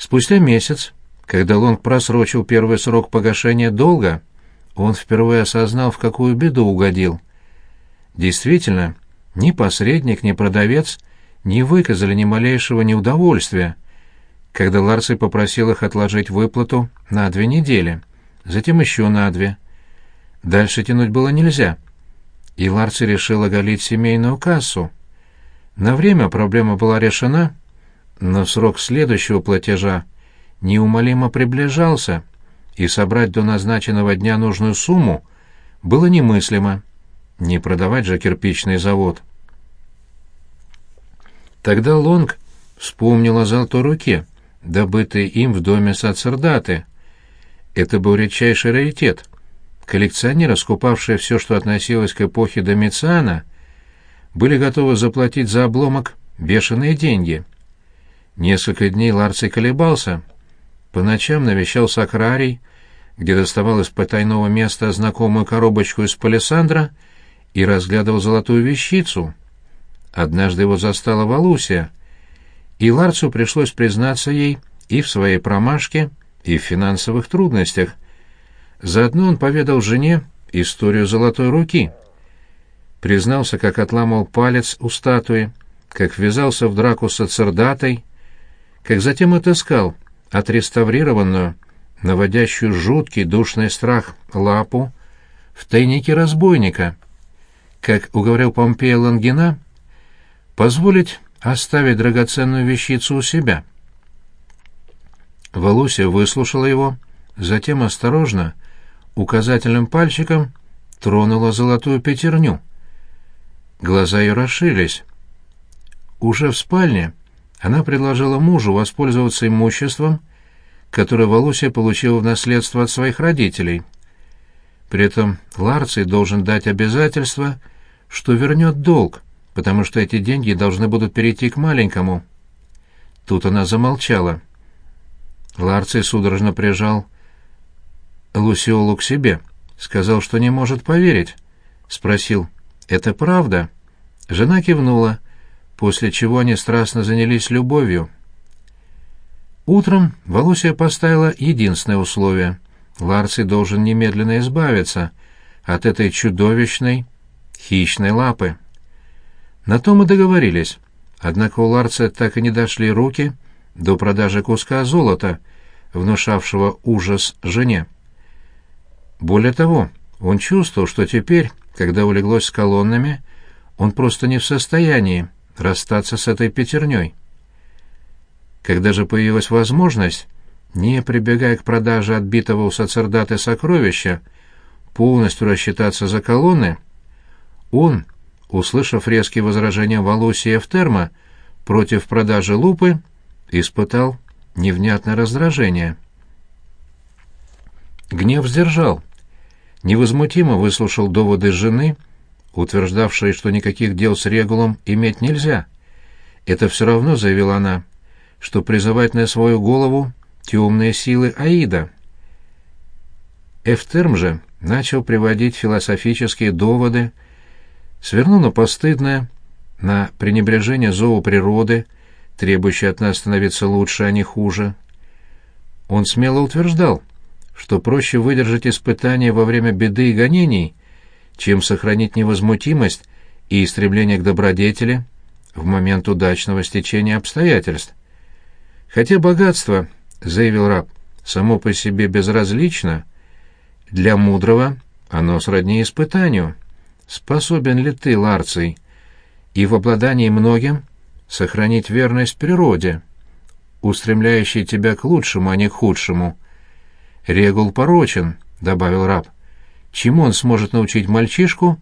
Спустя месяц, когда Лонг просрочил первый срок погашения долга, он впервые осознал, в какую беду угодил. Действительно, ни посредник, ни продавец не выказали ни малейшего неудовольствия, когда Ларси попросил их отложить выплату на две недели, затем еще на две. Дальше тянуть было нельзя, и Ларси решил оголить семейную кассу. На время проблема была решена, но срок следующего платежа неумолимо приближался, и собрать до назначенного дня нужную сумму было немыслимо. Не продавать же кирпичный завод. Тогда Лонг вспомнил о золотой руке, добытой им в доме Сацердаты. Это был редчайший раритет. Коллекционеры, скупавшие все, что относилось к эпохе Домициана, были готовы заплатить за обломок бешеные деньги. Несколько дней Ларций колебался. По ночам навещал Сакрарий, где доставал из потайного места знакомую коробочку из палисандра и разглядывал золотую вещицу. Однажды его застала Валусия, и Ларцу пришлось признаться ей и в своей промашке, и в финансовых трудностях. Заодно он поведал жене историю золотой руки. Признался, как отламал палец у статуи, как ввязался в драку с сацердатой, как затем отыскал отреставрированную, наводящую жуткий душный страх лапу в тайнике разбойника, как уговорил Помпея Лангина, позволить оставить драгоценную вещицу у себя. Валуся выслушала его, затем осторожно, указательным пальчиком тронула золотую пятерню. Глаза ее расширились. Уже в спальне она предложила мужу воспользоваться имуществом, которое Валуся получила в наследство от своих родителей. При этом Ларций должен дать обязательство, что вернет долг, потому что эти деньги должны будут перейти к маленькому. Тут она замолчала. Ларций судорожно прижал Лусиолу к себе, сказал, что не может поверить. Спросил, «Это правда?» Жена кивнула, после чего они страстно занялись любовью. Утром Валусия поставила единственное условие. Ларций должен немедленно избавиться от этой чудовищной, хищной лапы. На то мы договорились. Однако у Ларца так и не дошли руки до продажи куска золота, внушавшего ужас жене. Более того, он чувствовал, что теперь, когда улеглось с колоннами, он просто не в состоянии расстаться с этой пятерней. Когда же появилась возможность, не прибегая к продаже отбитого у сацердаты сокровища, полностью рассчитаться за колонны, он, услышав резкие возражения Валуси и Эфтерма против продажи лупы, испытал невнятное раздражение. Гнев сдержал. Невозмутимо выслушал доводы жены, утверждавшей, что никаких дел с Регулом иметь нельзя. Это все равно, заявила она, что призывать на свою голову темные силы Аида. Эфтерм же начал приводить философические доводы, свернул на постыдное, на пренебрежение зову природы, требующее от нас становиться лучше, а не хуже. Он смело утверждал, что проще выдержать испытания во время беды и гонений, чем сохранить невозмутимость и стремление к добродетели в момент удачного стечения обстоятельств. Хотя богатство, заявил раб, само по себе безразлично, для мудрого оно сродни испытанию. Способен ли ты, Ларций, и в обладании многим сохранить верность природе, устремляющей тебя к лучшему, а не к худшему? Регул порочен, добавил раб. Чему он сможет научить мальчишку,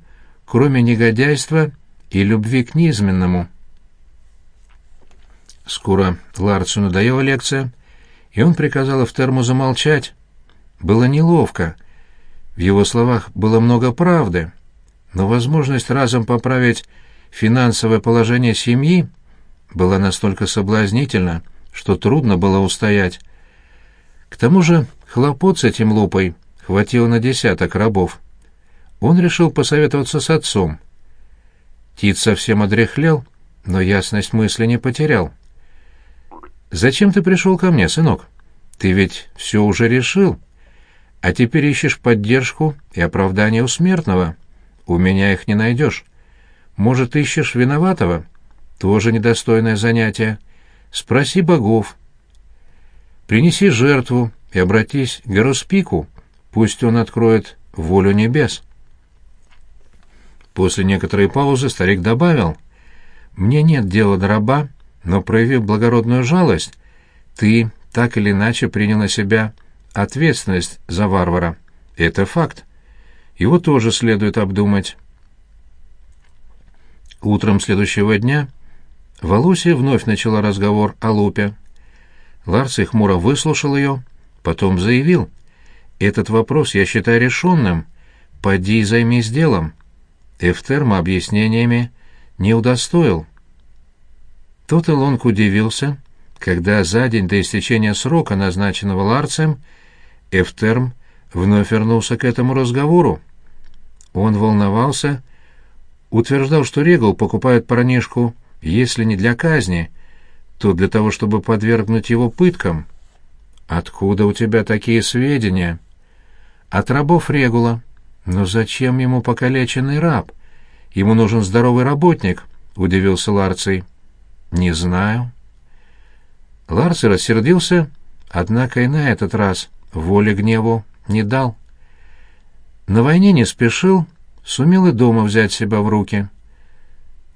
кроме негодяйства и любви к низменному? Скоро Ларцу надоела лекция, и он приказал Эфтерму замолчать. Было неловко. В его словах было много правды, но возможность разом поправить финансовое положение семьи была настолько соблазнительна, что трудно было устоять. К тому же хлопот с этим лупой хватило на десяток рабов. Он решил посоветоваться с отцом. Тит совсем одряхлел, но ясность мысли не потерял. «Зачем ты пришел ко мне, сынок? Ты ведь все уже решил. А теперь ищешь поддержку и оправдание у смертного. У меня их не найдешь. Может, ищешь виноватого? Тоже недостойное занятие. Спроси богов. Принеси жертву и обратись к Геруспику, пусть он откроет волю небес». После некоторой паузы старик добавил, «Мне нет дела до раба, но, проявив благородную жалость, ты так или иначе принял на себя ответственность за варвара. Это факт. Его тоже следует обдумать». Утром следующего дня Валусия вновь начала разговор о лупе. Ларций хмуро выслушал ее, потом заявил, «Этот вопрос я считаю решенным. Поди и займись делом». Эфтерма объяснениями не удостоил. Тут Илонг удивился, когда за день до истечения срока, назначенного Ларцем, Эфтерм вновь вернулся к этому разговору. Он волновался, утверждал, что Регал покупает парнишку, если не для казни, то для того, чтобы подвергнуть его пыткам. «Откуда у тебя такие сведения?» «От рабов Регула», «Но зачем ему покалеченный раб? Ему нужен здоровый работник», — удивился Ларций. «Не знаю». Ларций рассердился, однако и на этот раз воли гневу не дал. На войне не спешил, сумел и дома взять себя в руки.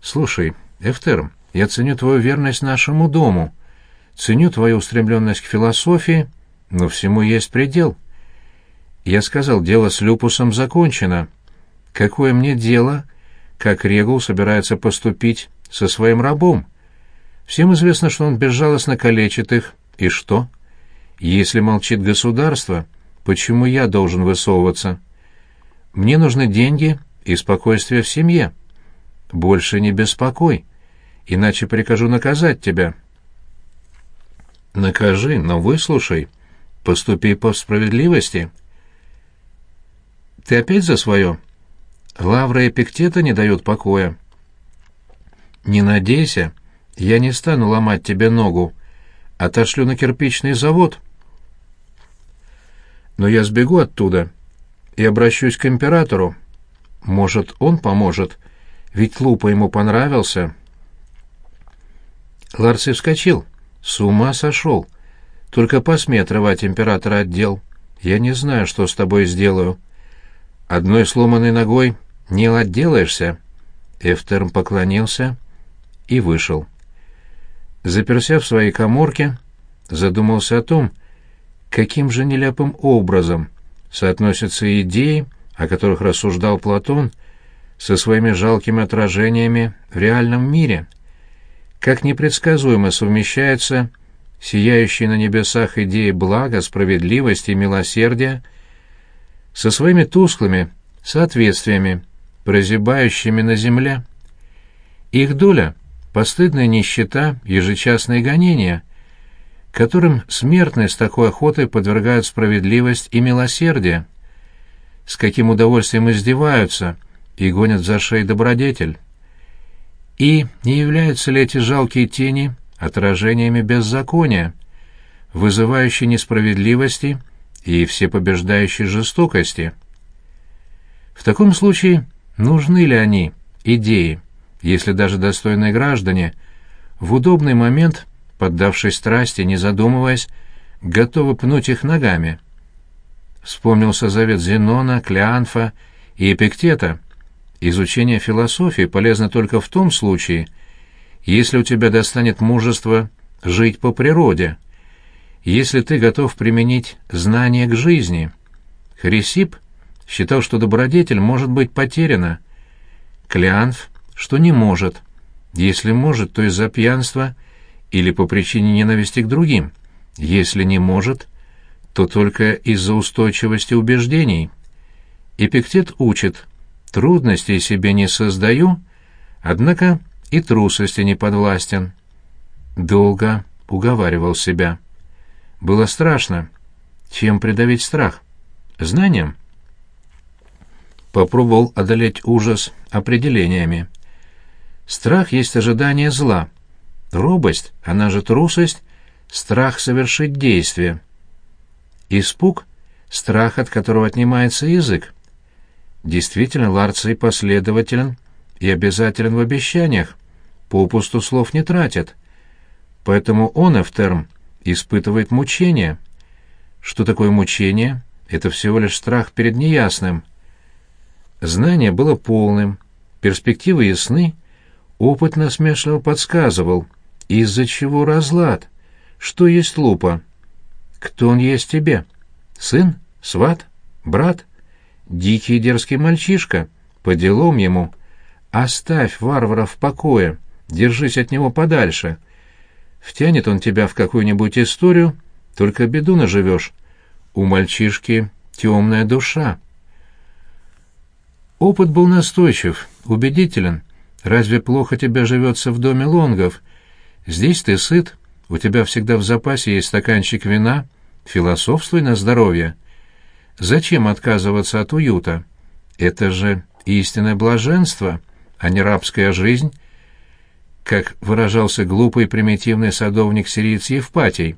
«Слушай, Эфтер, я ценю твою верность нашему дому, ценю твою устремленность к философии, но всему есть предел». Я сказал, дело с Люпусом закончено. Какое мне дело, как Регул собирается поступить со своим рабом? Всем известно, что он безжалостно калечит их. И что? Если молчит государство, почему я должен высовываться? Мне нужны деньги и спокойствие в семье. Больше не беспокой, иначе прикажу наказать тебя. Накажи, но выслушай. Поступи по справедливости». Ты опять за свое? Лавра Эпиктета не дают покоя. Не надейся, я не стану ломать тебе ногу. Отошлю на кирпичный завод. Но я сбегу оттуда и обращусь к императору. Может, он поможет, ведь Лупа ему понравился. Ларси вскочил. С ума сошел. Только посмей отрывать императора от дел. Я не знаю, что с тобой сделаю. Одной сломанной ногой не отделаешься. Эфтерм поклонился и вышел. Заперся в своей коморке, задумался о том, каким же нелепым образом соотносятся идеи, о которых рассуждал Платон, со своими жалкими отражениями в реальном мире. Как непредсказуемо совмещаются сияющие на небесах идеи блага, справедливости и милосердия со своими тусклыми соответствиями, прозябающими на земле. Их доля — постыдная нищета, ежечасные гонения, которым смертные с такой охотой подвергают справедливость и милосердие, с каким удовольствием издеваются и гонят за шеи добродетель. И не являются ли эти жалкие тени отражениями беззакония, вызывающие несправедливости и всепобеждающей жестокости. В таком случае нужны ли они, идеи, если даже достойные граждане, в удобный момент, поддавшись страсти, не задумываясь, готовы пнуть их ногами? Вспомнился завет Зенона, Клеанфа и Эпиктета. Изучение философии полезно только в том случае, если у тебя достанет мужество жить по природе – если ты готов применить знания к жизни. Хрисип считал, что добродетель может быть потеряна. Клеанф, что не может. Если может, то из-за пьянства или по причине ненависти к другим. Если не может, то только из-за устойчивости убеждений. Эпиктет учит, трудностей себе не создаю, однако и трусости не подвластен. Долго уговаривал себя. Было страшно. Чем придавить страх? Знанием? Попробовал одолеть ужас определениями. Страх есть ожидание зла. Робость, она же трусость, страх совершить действие. Испуг — страх, от которого отнимается язык. Действительно, Ларций последователен и обязателен в обещаниях, попусту слов не тратит. Поэтому он, Эфтерм, испытывает мучения. Что такое мучение? Это всего лишь страх перед неясным. Знание было полным, перспективы ясны, опыт насмешливо подсказывал, из-за чего разлад, что есть лупа. Кто он есть тебе? Сын? Сват? Брат? Дикий дерзкий мальчишка? По делам ему. Оставь варвара в покое, держись от него подальше. Втянет он тебя в какую-нибудь историю, только беду наживешь. У мальчишки темная душа. Опыт был настойчив, убедителен. Разве плохо тебе живется в доме лонгов? Здесь ты сыт, у тебя всегда в запасе есть стаканчик вина. Философствуй на здоровье. Зачем отказываться от уюта? Это же истинное блаженство, а не рабская жизнь, как выражался глупый примитивный садовник-сириец Евпатий,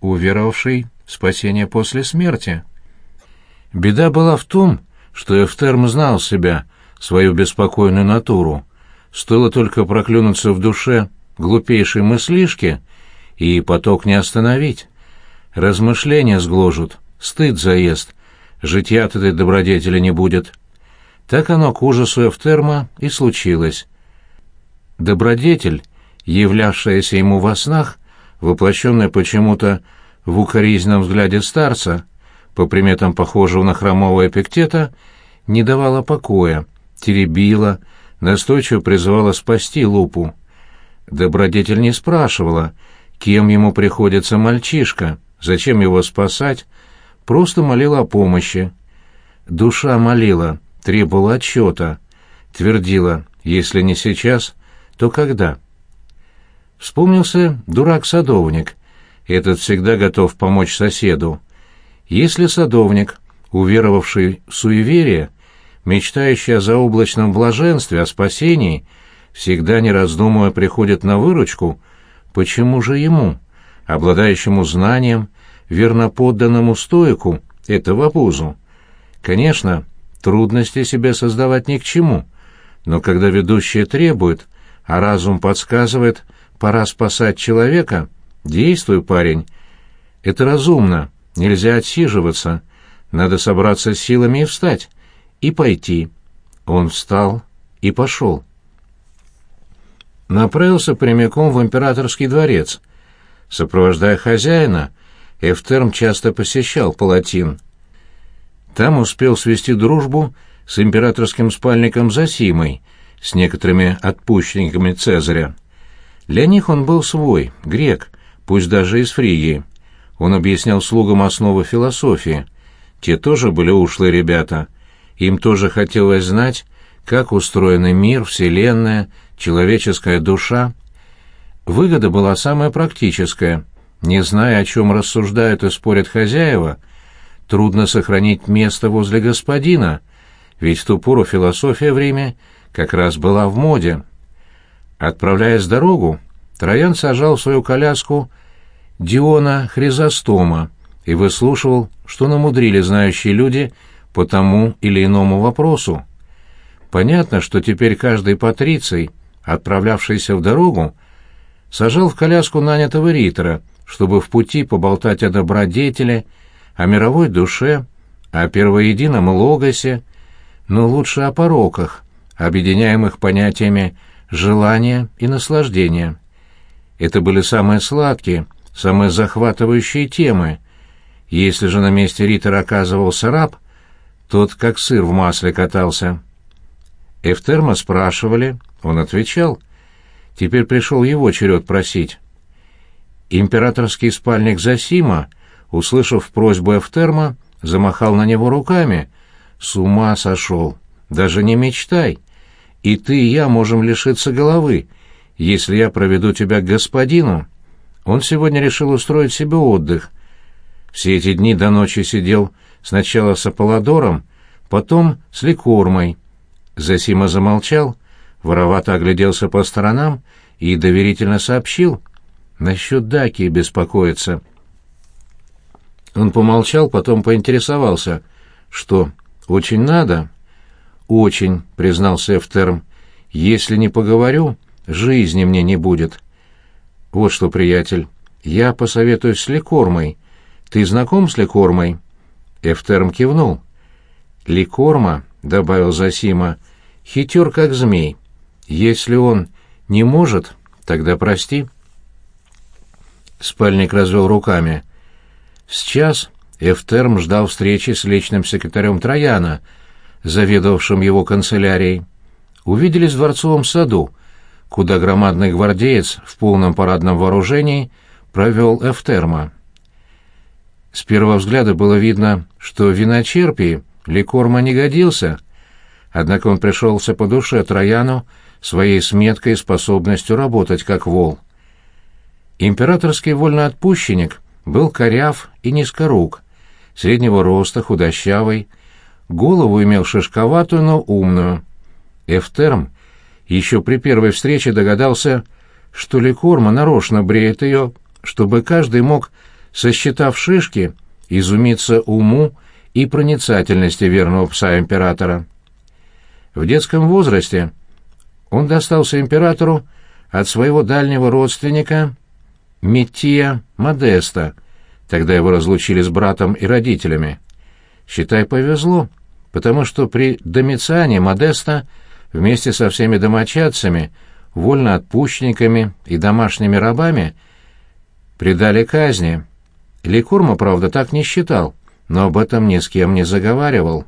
уверовавший в спасение после смерти. Беда была в том, что Эфтерм знал себя, свою беспокойную натуру. Стоило только проклюнуться в душе глупейшей мыслишки, и поток не остановить. Размышления сгложут, стыд заест, житья-то этой добродетели не будет. Так оно к ужасу Эфтерма и случилось. Добродетель, являвшаяся ему во снах, воплощенная почему-то в укоризненном взгляде старца, по приметам похожего на хромого эпиктета, не давала покоя, теребила, настойчиво призывала спасти лупу. Добродетель не спрашивала, кем ему приходится мальчишка, зачем его спасать, просто молила о помощи. Душа молила, требовала отчета, твердила, если не сейчас, то когда? Вспомнился дурак-садовник. Этот всегда готов помочь соседу. Если садовник, уверовавший в суеверие, мечтающий о заоблачном блаженстве, о спасении, всегда не раздумывая приходит на выручку, почему же ему, обладающему знанием, верноподданному стоику, это в обузу? Конечно, трудности себе создавать ни к чему, но когда ведущие требуют, а разум подсказывает, пора спасать человека, действуй, парень. Это разумно, нельзя отсиживаться, надо собраться с силами и встать, и пойти. Он встал и пошел. Направился прямиком в императорский дворец. Сопровождая хозяина, Эфтерм часто посещал Палатин. Там успел свести дружбу с императорским спальником Засимой, с некоторыми отпущенниками Цезаря. Для них он был свой, грек, пусть даже из Фригии. Он объяснял слугам основы философии. Те тоже были ушлые ребята. Им тоже хотелось знать, как устроены мир, вселенная, человеческая душа. Выгода была самая практическая. Не зная, о чем рассуждают и спорят хозяева, трудно сохранить место возле господина, ведь в ту пору философия в как раз была в моде. Отправляясь дорогу, Троян сажал в свою коляску Диона Хризостома и выслушивал, что намудрили знающие люди по тому или иному вопросу. Понятно, что теперь каждый патриций, отправлявшийся в дорогу, сажал в коляску нанятого ритора, чтобы в пути поболтать о добродетели, о мировой душе, о первоедином логосе, но лучше о пороках, объединяемых понятиями желания и наслаждения. Это были самые сладкие, самые захватывающие темы. Если же на месте Риттера оказывался раб, тот как сыр в масле катался. Эфтерма спрашивали, он отвечал. Теперь пришел его черед просить. Императорский спальник Засима, услышав просьбу Эфтерма, замахал на него руками. «С ума сошел! Даже не мечтай!» И ты и я можем лишиться головы, если я проведу тебя к господину. Он сегодня решил устроить себе отдых. Все эти дни до ночи сидел сначала с Аполлодором, потом с Ликормой. Засима замолчал, воровато огляделся по сторонам и доверительно сообщил. насчет Даки беспокоиться». Он помолчал, потом поинтересовался. «Что, очень надо?» «Очень», — признался Эфтерм. «Если не поговорю, жизни мне не будет». «Вот что, приятель, я посоветуюсь с Лекормой. Ты знаком с Лекормой?» Эфтерм кивнул. «Лекорма», — добавил Засима, — «хитер как змей. Если он не может, тогда прости». Спальник развел руками. Сейчас Эфтерм ждал встречи с личным секретарем Трояна, заведовавшим его канцелярией. Увиделись в дворцовом саду, куда громадный гвардеец в полном парадном вооружении провел Эфтерма. С первого взгляда было видно, что виночерпий Ликорма не годился, однако он пришелся по душе Трояну своей сметкой и способностью работать как вол. Императорский вольноотпущенник был коряв и низкорук, среднего роста, худощавый, голову имел шишковатую, но умную. Эфтерм еще при первой встрече догадался, что Ликорма нарочно бреет ее, чтобы каждый мог, сосчитав шишки, изумиться уму и проницательности верного пса императора. В детском возрасте он достался императору от своего дальнего родственника Меттия Модеста, тогда его разлучили с братом и родителями. Считай, повезло, потому что при Домициане Модеста вместе со всеми домочадцами, вольноотпущенниками и домашними рабами предали казни. Ликурма, правда, так не считал, но об этом ни с кем не заговаривал.